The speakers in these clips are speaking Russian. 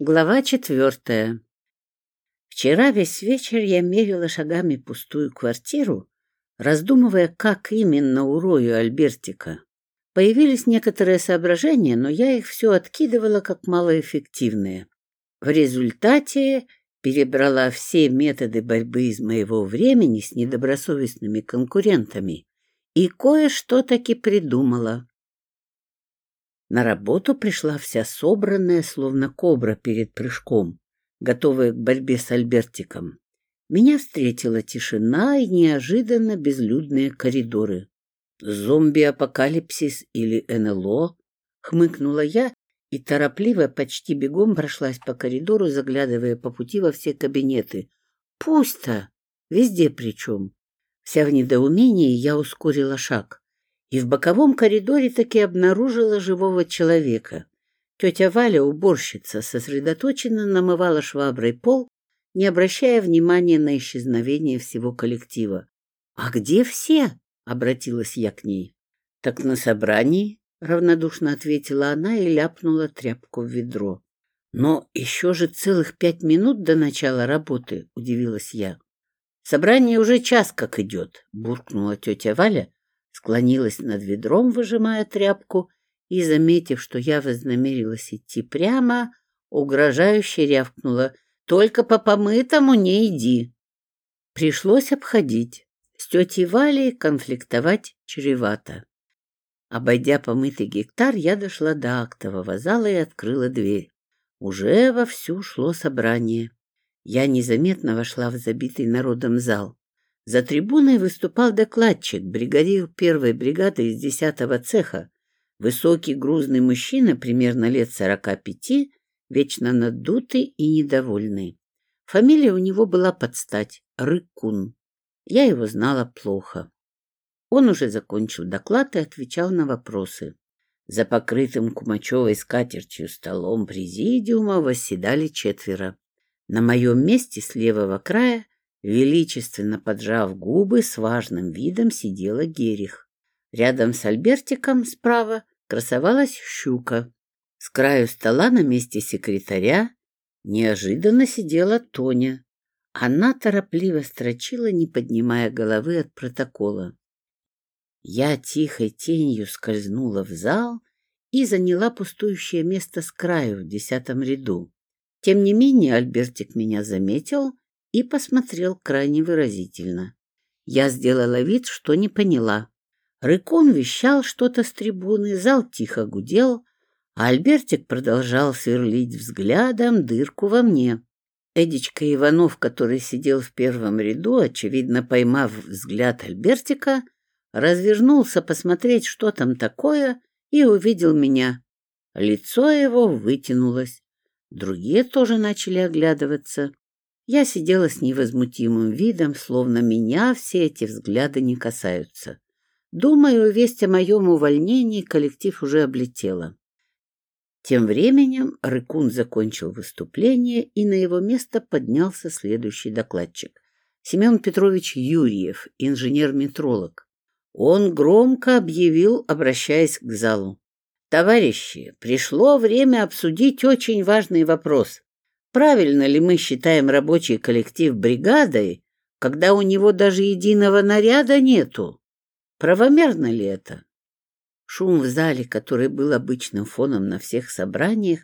Глава четвертая. Вчера весь вечер я мерила шагами пустую квартиру, раздумывая, как именно урою Альбертика. Появились некоторые соображения, но я их все откидывала как малоэффективные. В результате перебрала все методы борьбы из моего времени с недобросовестными конкурентами и кое-что таки придумала. На работу пришла вся собранная, словно кобра перед прыжком, готовая к борьбе с Альбертиком. Меня встретила тишина и неожиданно безлюдные коридоры. «Зомби-апокалипсис или НЛО?» — хмыкнула я и торопливо, почти бегом прошлась по коридору, заглядывая по пути во все кабинеты. «Пусто! Везде причем!» Вся в недоумении я ускорила шаг И в боковом коридоре таки обнаружила живого человека. Тетя Валя, уборщица, сосредоточенно намывала шваброй пол, не обращая внимания на исчезновение всего коллектива. «А где все?» — обратилась я к ней. «Так на собрании», — равнодушно ответила она и ляпнула тряпку в ведро. «Но еще же целых пять минут до начала работы», — удивилась я. «Собрание уже час как идет», — буркнула тетя Валя, склонилась над ведром, выжимая тряпку, и, заметив, что я вознамерилась идти прямо, угрожающе рявкнула «Только по помытому не иди!» Пришлось обходить. С тетей Валей конфликтовать чревато. Обойдя помытый гектар, я дошла до актового зала и открыла дверь. Уже вовсю шло собрание. Я незаметно вошла в забитый народом зал. За трибуной выступал докладчик, бригадир первой бригады из десятого цеха, высокий грузный мужчина примерно лет сорока пяти, вечно надутый и недовольный. Фамилия у него была под стать — Рыкун. Я его знала плохо. Он уже закончил доклад и отвечал на вопросы. За покрытым кумачевой скатертью столом президиума восседали четверо. На моем месте с левого края Величественно поджав губы, с важным видом сидела Герих. Рядом с Альбертиком справа красовалась щука. С краю стола на месте секретаря неожиданно сидела Тоня. Она торопливо строчила, не поднимая головы от протокола. Я тихой тенью скользнула в зал и заняла пустующее место с краю в десятом ряду. Тем не менее Альбертик меня заметил и посмотрел крайне выразительно. Я сделала вид, что не поняла. Рыкон вещал что-то с трибуны, зал тихо гудел, а Альбертик продолжал сверлить взглядом дырку во мне. Эдичка Иванов, который сидел в первом ряду, очевидно поймав взгляд Альбертика, развернулся посмотреть, что там такое, и увидел меня. Лицо его вытянулось. Другие тоже начали оглядываться. Я сидела с невозмутимым видом, словно меня все эти взгляды не касаются. Думаю, весть о моем увольнении коллектив уже облетела. Тем временем Рыкун закончил выступление, и на его место поднялся следующий докладчик. Семен Петрович Юрьев, инженер-метролог. Он громко объявил, обращаясь к залу. «Товарищи, пришло время обсудить очень важный вопрос. правильно ли мы считаем рабочий коллектив бригадой, когда у него даже единого наряда нету? Правомерно ли это? Шум в зале, который был обычным фоном на всех собраниях,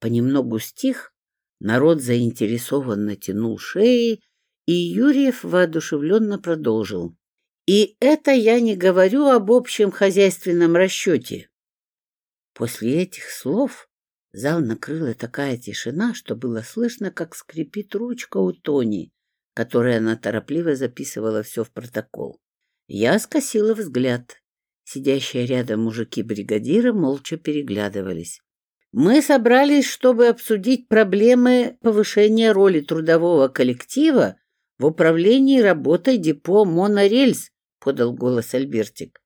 понемногу стих, народ заинтересованно тянул шеи, и Юрьев воодушевленно продолжил. И это я не говорю об общем хозяйственном расчете. После этих слов Зал накрыла такая тишина, что было слышно, как скрипит ручка у Тони, которой она торопливо записывала все в протокол. Я скосила взгляд. Сидящие рядом мужики-бригадира молча переглядывались. «Мы собрались, чтобы обсудить проблемы повышения роли трудового коллектива в управлении работой депо «Монорельс», — подал голос Альбертик.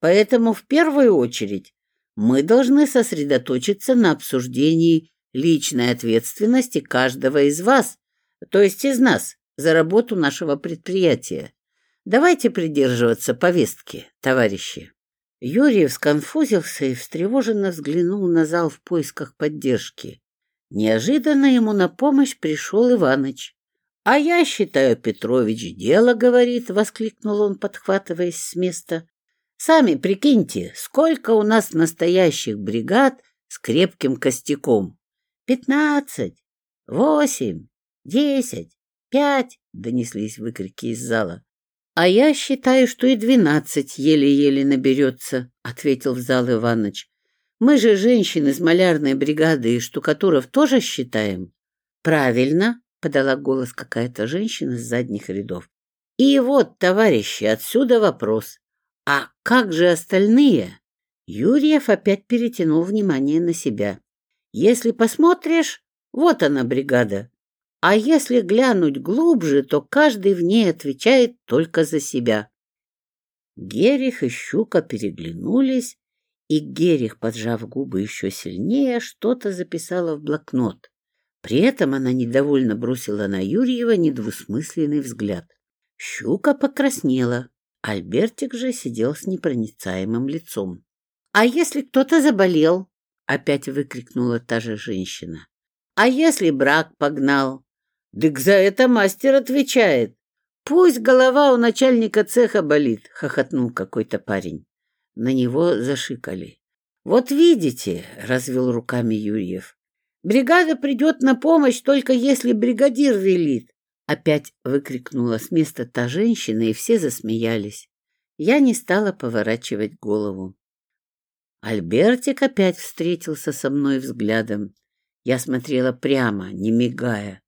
«Поэтому в первую очередь Мы должны сосредоточиться на обсуждении личной ответственности каждого из вас, то есть из нас, за работу нашего предприятия. Давайте придерживаться повестки, товарищи. Юрий сконфузился и встревоженно взглянул на зал в поисках поддержки. Неожиданно ему на помощь пришел Иваныч. «А я считаю, Петрович, дело, — говорит, — воскликнул он, подхватываясь с места. Сами прикиньте, сколько у нас настоящих бригад с крепким костяком. Пятнадцать, восемь, десять, пять, донеслись выкрики из зала. А я считаю, что и двенадцать еле-еле наберется, ответил в зал Иваныч. Мы же женщины из малярной бригады и штукатуров тоже считаем. Правильно, подала голос какая-то женщина с задних рядов. И вот, товарищи, отсюда вопрос. А как же остальные? Юрьев опять перетянул внимание на себя. Если посмотришь, вот она бригада. А если глянуть глубже, то каждый в ней отвечает только за себя. Герих и Щука переглянулись, и Герих, поджав губы еще сильнее, что-то записала в блокнот. При этом она недовольно бросила на Юрьева недвусмысленный взгляд. Щука покраснела, Альбертик же сидел с непроницаемым лицом. «А если кто-то заболел?» — опять выкрикнула та же женщина. «А если брак погнал?» «Дык за это мастер отвечает!» «Пусть голова у начальника цеха болит!» — хохотнул какой-то парень. На него зашикали. «Вот видите!» — развел руками Юрьев. «Бригада придет на помощь, только если бригадир велит. Опять выкрикнула с места та женщина, и все засмеялись. Я не стала поворачивать голову. Альбертик опять встретился со мной взглядом. Я смотрела прямо, не мигая.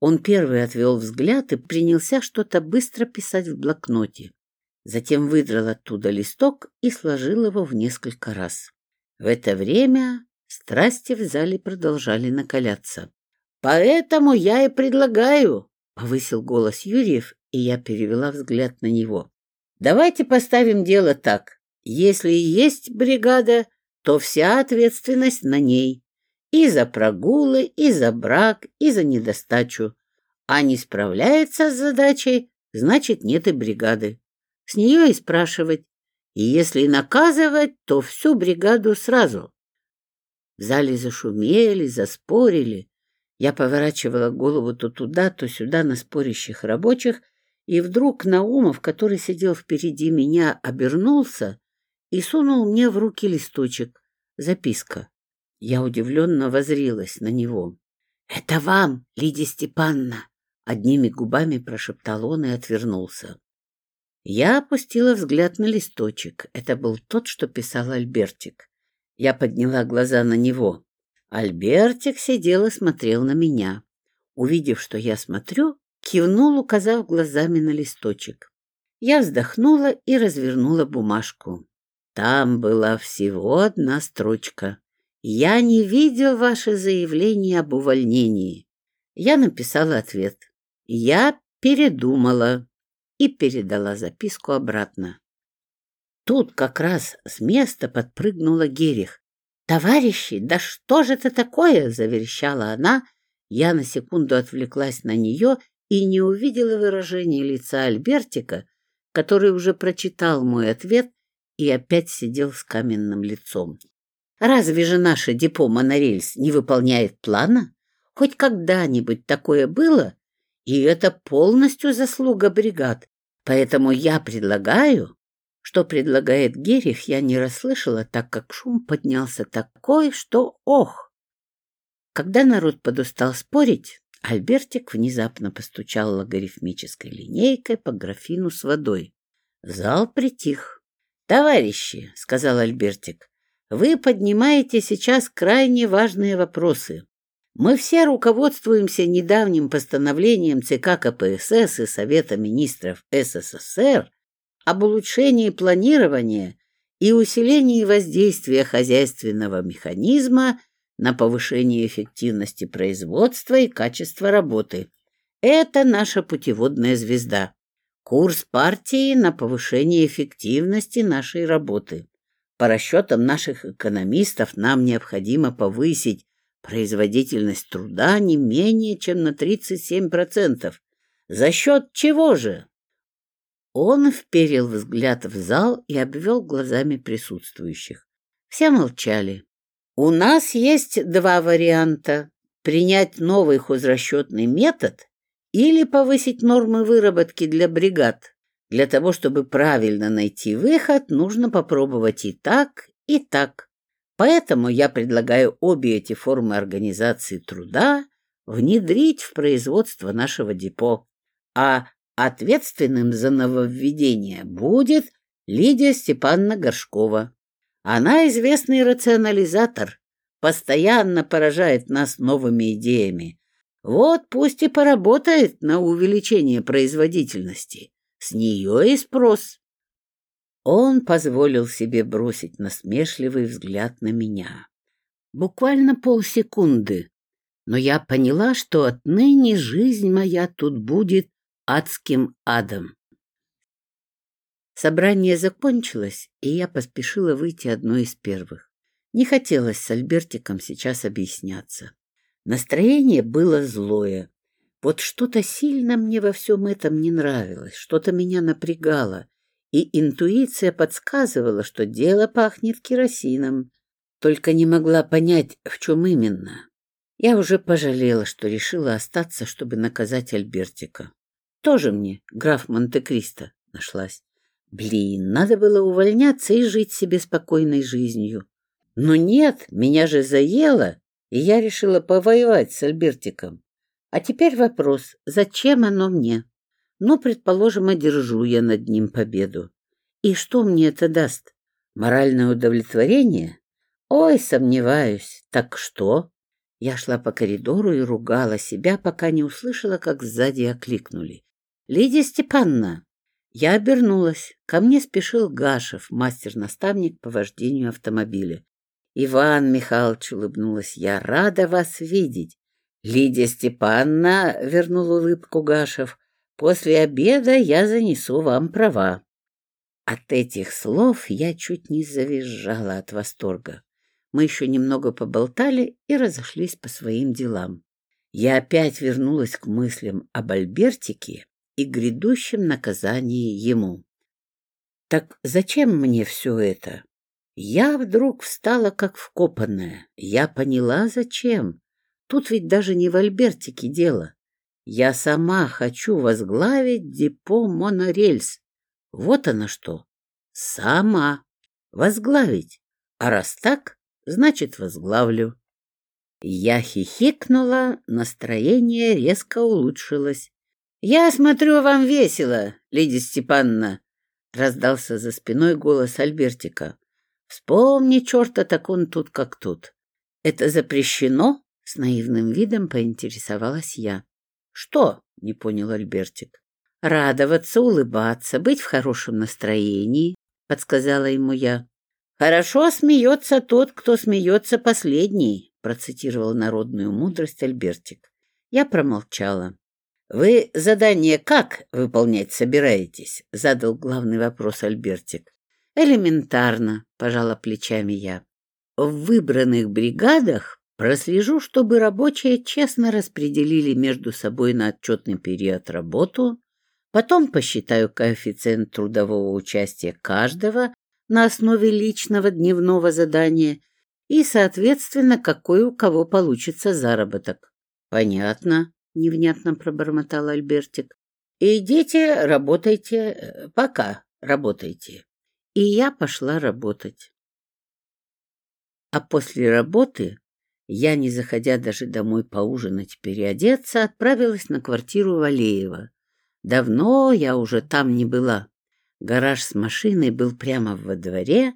Он первый отвел взгляд и принялся что-то быстро писать в блокноте. Затем выдрал оттуда листок и сложил его в несколько раз. В это время страсти в зале продолжали накаляться. «Поэтому я и предлагаю», — повысил голос Юрьев, и я перевела взгляд на него. «Давайте поставим дело так. Если есть бригада, то вся ответственность на ней. И за прогулы, и за брак, и за недостачу. А не справляется с задачей, значит, нет и бригады. С нее и спрашивать. И если наказывать, то всю бригаду сразу. В зале зашумели, заспорили. Я поворачивала голову то туда, то сюда на спорящих рабочих, и вдруг Наумов, который сидел впереди меня, обернулся и сунул мне в руки листочек. Записка. Я удивленно возрилась на него. — Это вам, Лидия Степановна! — одними губами прошептал он и Альбертик сидел и смотрел на меня. Увидев, что я смотрю, кивнул, указав глазами на листочек. Я вздохнула и развернула бумажку. Там была всего одна строчка. «Я не видел ваше заявление об увольнении». Я написала ответ. «Я передумала» и передала записку обратно. Тут как раз с места подпрыгнула Герих товарищи, да что же это такое?» — заверещала она. Я на секунду отвлеклась на нее и не увидела выражения лица Альбертика, который уже прочитал мой ответ и опять сидел с каменным лицом. «Разве же наше депо «Монорельс» не выполняет плана? Хоть когда-нибудь такое было? И это полностью заслуга бригад, поэтому я предлагаю...» Что предлагает Герих, я не расслышала, так как шум поднялся такой, что ох! Когда народ подустал спорить, Альбертик внезапно постучал логарифмической линейкой по графину с водой. Зал притих. «Товарищи», — сказал Альбертик, — «вы поднимаете сейчас крайне важные вопросы. Мы все руководствуемся недавним постановлением ЦК КПСС и Совета министров СССР об улучшении планирования и усилении воздействия хозяйственного механизма на повышение эффективности производства и качества работы. Это наша путеводная звезда. Курс партии на повышение эффективности нашей работы. По расчетам наших экономистов нам необходимо повысить производительность труда не менее чем на 37%. За счет чего же? Он вперил взгляд в зал и обвел глазами присутствующих. Все молчали. «У нас есть два варианта», принять новый хозрасчетный метод или повысить нормы выработки для бригад. Для того, чтобы правильно найти выход, нужно попробовать и так, и так. Поэтому я предлагаю обе эти формы организации труда внедрить в производство нашего депо. А ответственным за нововведение будет Лидия Степановна Горшкова. Она известный рационализатор, постоянно поражает нас новыми идеями. Вот пусть и поработает на увеличение производительности. С нее и спрос. Он позволил себе бросить насмешливый взгляд на меня. Буквально полсекунды. Но я поняла, что отныне жизнь моя тут будет адским адом. Собрание закончилось, и я поспешила выйти одной из первых. Не хотелось с Альбертиком сейчас объясняться. Настроение было злое. Вот что-то сильно мне во всем этом не нравилось, что-то меня напрягало, и интуиция подсказывала, что дело пахнет керосином. Только не могла понять, в чем именно. Я уже пожалела, что решила остаться, чтобы наказать Альбертика. Тоже мне граф Монте-Кристо нашлась. Блин, надо было увольняться и жить себе спокойной жизнью. Но нет, меня же заело, и я решила повоевать с Альбертиком. А теперь вопрос, зачем оно мне? Ну, предположим, одержу я над ним победу. И что мне это даст? Моральное удовлетворение? Ой, сомневаюсь. Так что? Я шла по коридору и ругала себя, пока не услышала, как сзади окликнули. «Лидия Степановна!» Я обернулась. Ко мне спешил Гашев, мастер-наставник по вождению автомобиля. «Иван Михайлович», — улыбнулась я, — «рада вас видеть». «Лидия Степановна», — вернул улыбку Гашев, — «после обеда я занесу вам права». От этих слов я чуть не завизжала от восторга. Мы еще немного поболтали и разошлись по своим делам. Я опять вернулась к мыслям об Альбертике и грядущем наказании ему. Так зачем мне все это? Я вдруг встала как вкопанная. Я поняла, зачем. Тут ведь даже не в Альбертике дело. Я сама хочу возглавить депо монорельс. Вот она что. Сама. Возглавить. А раз так, значит, возглавлю. Я хихикнула, настроение резко улучшилось. «Я смотрю, вам весело, Лидия Степановна!» — раздался за спиной голос Альбертика. «Вспомни, черта, так он тут как тут. Это запрещено?» — с наивным видом поинтересовалась я. «Что?» — не понял Альбертик. «Радоваться, улыбаться, быть в хорошем настроении», — подсказала ему я. «Хорошо смеется тот, кто смеется последний», — процитировал народную мудрость Альбертик. Я промолчала. «Вы задание как выполнять собираетесь?» — задал главный вопрос Альбертик. «Элементарно», — пожала плечами я. «В выбранных бригадах прослежу, чтобы рабочие честно распределили между собой на отчетный период работу, потом посчитаю коэффициент трудового участия каждого на основе личного дневного задания и, соответственно, какой невнятно пробормотал Альбертик. «Идите, работайте, э, пока работайте». И я пошла работать. А после работы я, не заходя даже домой поужинать, переодеться, отправилась на квартиру Валеева. Давно я уже там не была. Гараж с машиной был прямо во дворе,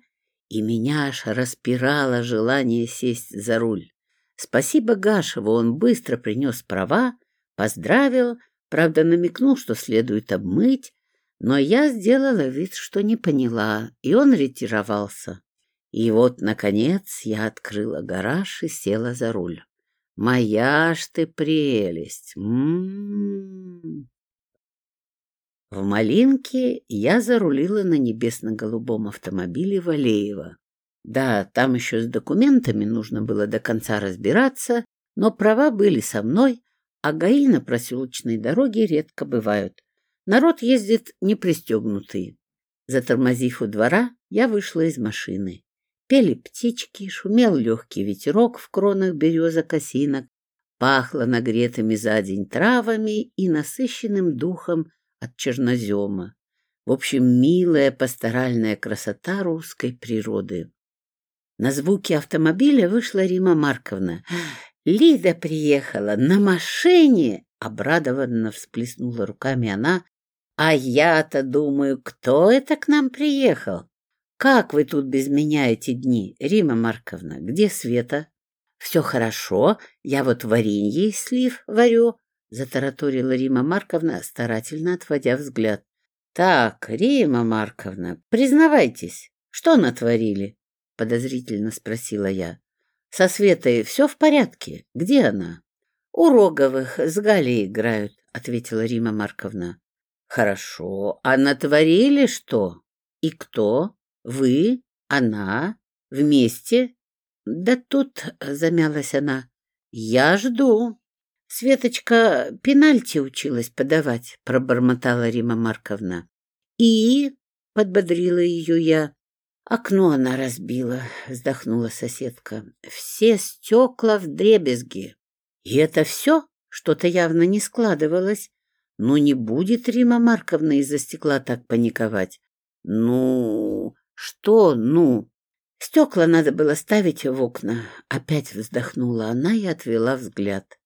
и меня аж распирало желание сесть за руль. Спасибо Гашеву, он быстро принес права, Поздравил, правда, намекнул, что следует обмыть, но я сделала вид, что не поняла, и он ретировался. И вот, наконец, я открыла гараж и села за руль. Моя ж ты прелесть! М -м -м. В Малинке я зарулила на небесно-голубом автомобиле Валеева. Да, там еще с документами нужно было до конца разбираться, но права были со мной, а ГАИ на проселочной дороге редко бывают. Народ ездит не пристегнутый. Затормозив у двора, я вышла из машины. Пели птички, шумел легкий ветерок в кронах березок осинок, Пахло нагретыми за день травами и насыщенным духом от чернозема. В общем, милая пасторальная красота русской природы. На звуки автомобиля вышла Рима Марковна. Лида приехала на машине, обрадованно всплеснула руками она. А я-то думаю, кто это к нам приехал? Как вы тут без меня эти дни, Рима Марковна? Где Света? Все хорошо, я вот варенье из слив варю, затараторила Рима Марковна, старательно отводя взгляд. Так, Рима Марковна, признавайтесь, что натворили? Подозрительно спросила я. Со Светой все в порядке. Где она? У Роговых с Галей играют, ответила Рима Марковна. Хорошо. А натворили что? И кто? Вы? Она? Вместе? Да тут, замялась она. Я жду. Светочка пенальти училась подавать, пробормотала Рима Марковна. И, подбодрила ее я, «Окно она разбила», — вздохнула соседка. «Все стекла в дребезги». «И это все?» Что-то явно не складывалось. Ну, не будет Рима Марковна из-за стекла так паниковать. Ну, что ну? Стекла надо было ставить в окна. Опять вздохнула она и отвела взгляд.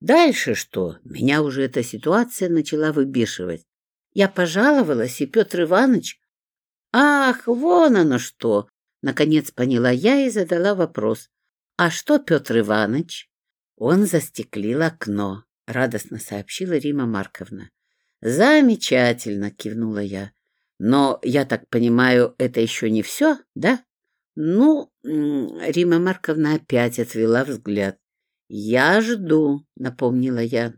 Дальше что? Меня уже эта ситуация начала выбешивать. Я пожаловалась, и Петр Иванович «Ах, вон оно что!» Наконец поняла я и задала вопрос. «А что, Петр Иванович?» Он застеклил окно, радостно сообщила Рима Марковна. «Замечательно!» — кивнула я. «Но, я так понимаю, это еще не все, да?» «Ну...» — Рима Марковна опять отвела взгляд. «Я жду», — напомнила я.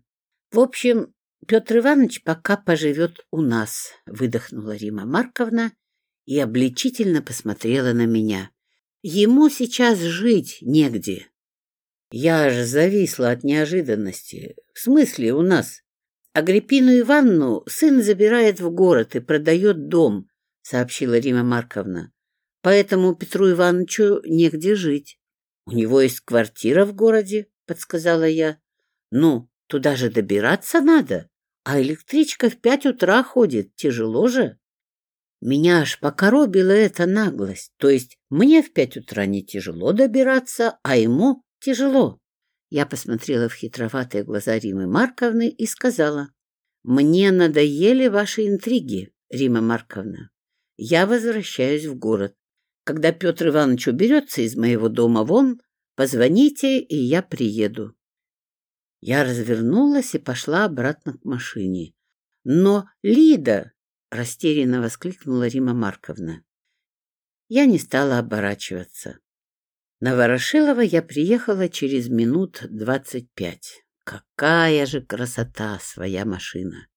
«В общем, Петр Иванович пока поживет у нас», — выдохнула Рима Марковна и обличительно посмотрела на меня. Ему сейчас жить негде. Я аж зависла от неожиданности. В смысле у нас? Агриппину Ивановну сын забирает в город и продает дом, сообщила Рима Марковна. Поэтому Петру Ивановичу негде жить. У него есть квартира в городе, подсказала я. Ну, туда же добираться надо, а электричка в пять утра ходит, тяжело же. Меня аж покоробила эта наглость. То есть мне в пять утра не тяжело добираться, а ему тяжело. Я посмотрела в хитроватые глаза Римы Марковны и сказала, «Мне надоели ваши интриги, Рима Марковна. Я возвращаюсь в город. Когда Петр Иванович уберется из моего дома вон, позвоните, и я приеду». Я развернулась и пошла обратно к машине. «Но, Лида, — растерянно воскликнула Рима Марковна. Я не стала оборачиваться. На Ворошилова я приехала через минут двадцать пять. Какая же красота своя машина!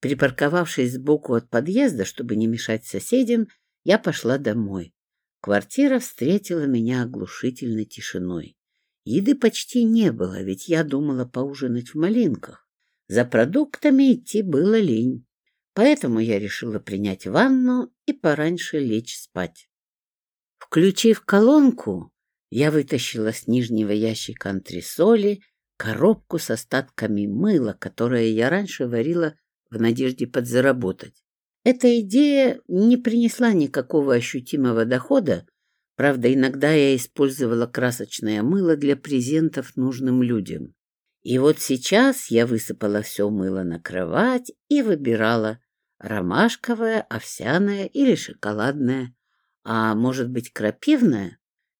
Припарковавшись сбоку от подъезда, чтобы не мешать соседям, я пошла домой. Квартира встретила меня оглушительной тишиной. Еды почти не было, ведь я думала поужинать в малинках. За продуктами идти было лень. поэтому я решила принять ванну и пораньше лечь спать. Включив колонку, я вытащила с нижнего ящика антресоли коробку с остатками мыла, которое я раньше варила в надежде подзаработать. Эта идея не принесла никакого ощутимого дохода, правда, иногда я использовала красочное мыло для презентов нужным людям. И вот сейчас я высыпала все мыло на кровать и выбирала, ромашковая, овсяная или шоколадная, а может быть крапивная?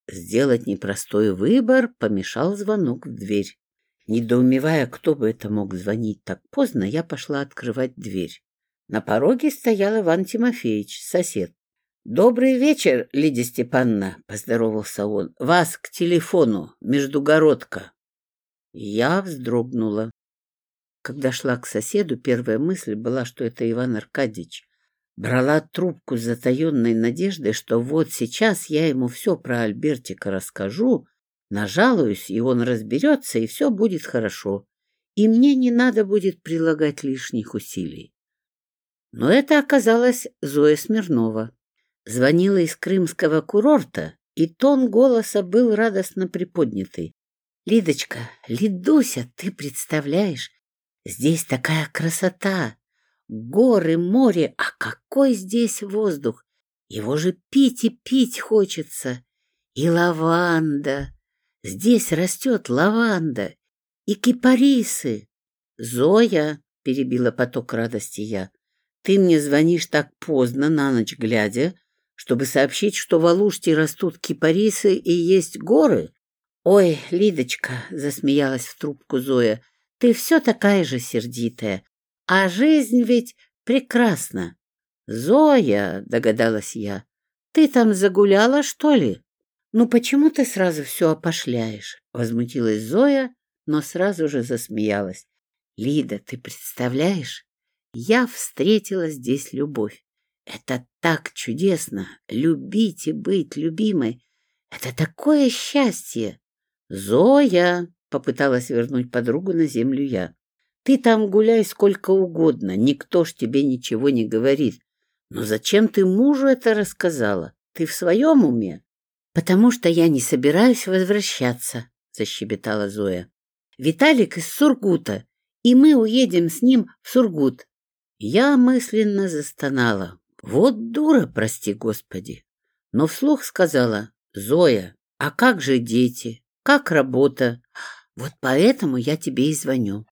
Сделать непростой выбор помешал звонок в дверь. Недоумевая, кто бы это мог звонить так поздно, я пошла открывать дверь. На пороге стоял Иван Тимофеевич, сосед. «Добрый вечер, Лидия Степановна», — поздоровался он. «Вас к телефону, Междугородка». Я вздрогнула. Когда шла к соседу, первая мысль была, что это Иван Аркадьевич. Брала трубку с затаенной надеждой, что вот сейчас я ему все про Альбертика расскажу, нажалуюсь, и он разберется, и все будет хорошо. И мне не надо будет прилагать лишних усилий. Но это оказалась Зоя Смирнова. Звонила из крымского курорта, и тон голоса был радостно приподнятый. Лидочка, Лидуся, ты представляешь, Здесь такая красота! Горы, море, а какой здесь воздух! Его же пить и пить хочется! И лаванда! Здесь растет лаванда! И кипарисы! Зоя! — перебила поток радости я. «Ты мне звонишь так поздно, на ночь глядя, чтобы сообщить, что в Алуште растут кипарисы и есть горы?» «Ой, Лидочка!» — засмеялась в трубку Зоя. Ты все такая же сердитая, а жизнь ведь прекрасна. Зоя, догадалась я, ты там загуляла, что ли? Ну почему ты сразу все опошляешь? Возмутилась Зоя, но сразу же засмеялась. Лида, ты представляешь? Я встретила здесь любовь. Это так чудесно! Любить и быть любимой! Это такое счастье! Зоя! попыталась вернуть подругу на землю я. Ты там гуляй сколько угодно, никто ж тебе ничего не говорит. Но зачем ты мужу это рассказала? Ты в своем уме? Потому что я не собираюсь возвращаться, защебетала Зоя. Виталик из Сургута, и мы уедем с ним в Сургут. Я мысленно застонала. Вот дура, прости господи. Но вслух сказала, Зоя, а как же дети? Как